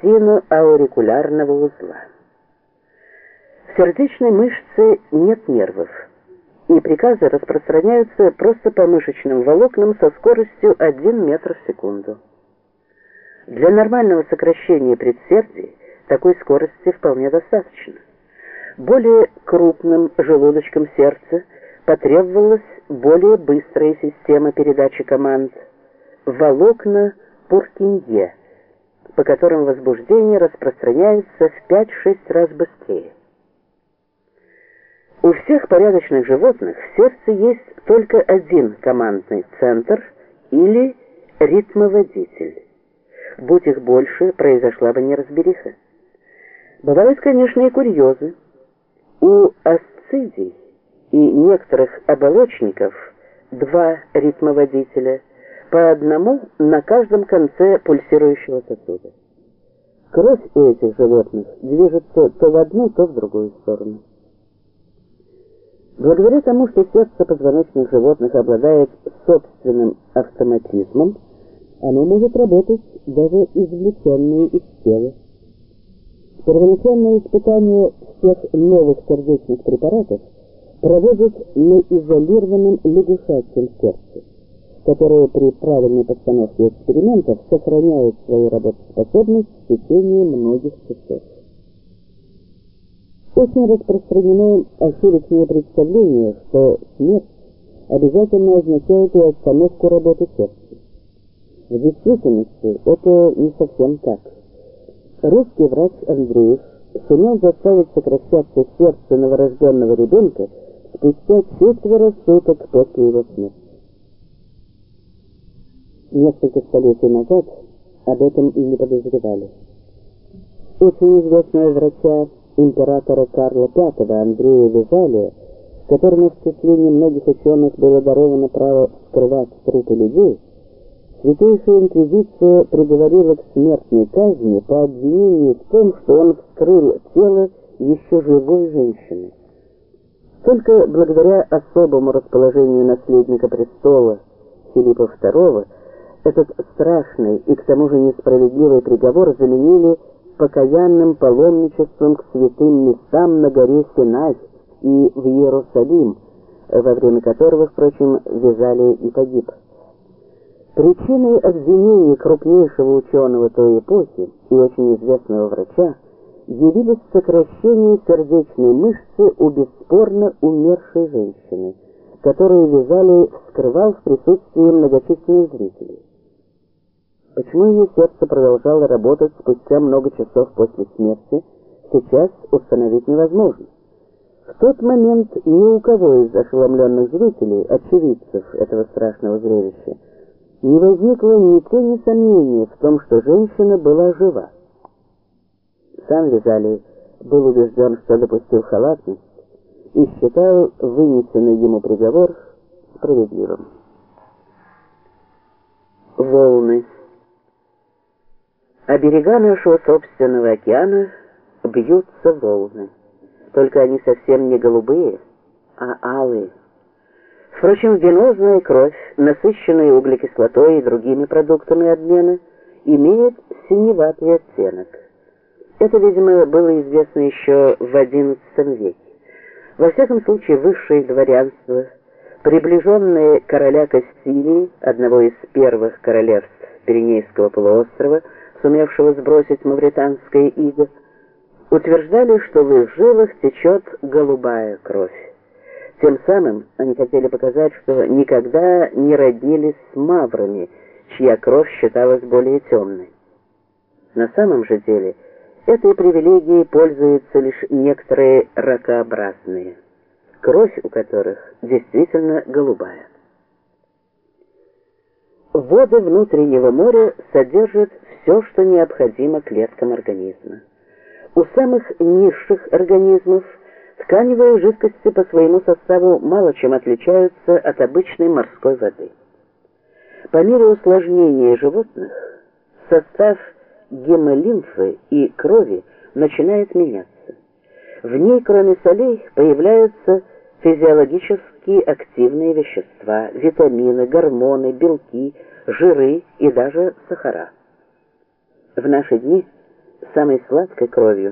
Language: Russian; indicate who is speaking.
Speaker 1: синоаурикулярного узла. В сердечной мышце нет нервов, и приказы распространяются просто по мышечным волокнам со скоростью 1 метр в секунду. Для нормального сокращения предсердий такой скорости вполне достаточно. Более крупным желудочком сердца потребовалась более быстрая система передачи команд – волокна Пуркинье, по которым возбуждение распространяется в 5-6 раз быстрее. У всех порядочных животных в сердце есть только один командный центр или ритмоводитель. Будь их больше, произошла бы неразбериха. Бывают, конечно, и курьезы. У асцидий и некоторых оболочников два ритмоводителя, по одному на каждом конце пульсирующего сосуда. Кровь у этих животных движется то в одну, то в другую сторону. Благодаря тому, что сердце позвоночных животных обладает собственным автоматизмом, оно может работать даже извлеченные из тела. Первоначальное испытание всех новых сердечных препаратов проводят на изолированном лягушачьем сердце, которое при правильной постановке экспериментов сохраняет свою работоспособность в течение многих часов. Очень распространено ошибочное представление, что смерть обязательно означает и остановку работы сердца. В действительности это не совсем так. Русский врач Андреев сумел заставить сокращаться сердце новорожденного ребенка спустя четверо суток после его смерти. Несколько столетий назад об этом и не подозревали. Очень известного врача императора Карла V Андрея Визалия, которому в числе немногих ученых было даровано право скрывать трупы людей, Святейшая Инквизиция приговорила к смертной казни по обвинению в том, что он вскрыл тело еще живой женщины. Только благодаря особому расположению наследника престола Филиппа II этот страшный и к тому же несправедливый приговор заменили покаянным паломничеством к святым местам на горе Синай и в Иерусалим, во время которого, впрочем, вязали и погиб. Причиной обвинений крупнейшего ученого той эпохи и очень известного врача явились сокращение сердечной мышцы у бесспорно умершей женщины, которую вязали вскрывал в присутствии многочисленных зрителей. Почему ее сердце продолжало работать спустя много часов после смерти, сейчас установить невозможно. В тот момент ни у кого из ошеломленных зрителей, очевидцев этого страшного зрелища, не возникло ни тени сомнения в том, что женщина была жива. Сам Визалий был убежден, что допустил халатность, и считал вынесенный ему приговор справедливым. Волны. А берега нашего собственного океана бьются волны. Только они совсем не голубые, а алые. Впрочем, венозная кровь, насыщенная углекислотой и другими продуктами обмена, имеет синеватый оттенок. Это, видимо, было известно еще в XI веке. Во всяком случае, высшее дворянство, приближенное короля Кастилии, одного из первых королевств Пиренейского полуострова, сумевшего сбросить мавританское иго, утверждали, что в их жилах течет голубая кровь. Тем самым они хотели показать, что никогда не родились с маврами, чья кровь считалась более темной. На самом же деле этой привилегией пользуются лишь некоторые ракообразные, кровь у которых действительно голубая. Воды внутреннего моря содержат все, что необходимо клеткам организма. У самых низших организмов – Тканевые жидкости по своему составу мало чем отличаются от обычной морской воды. По мере усложнения животных состав гемолимфы и крови начинает меняться. В ней, кроме солей, появляются физиологически активные вещества, витамины, гормоны, белки, жиры и даже сахара. В наши дни самой сладкой кровью.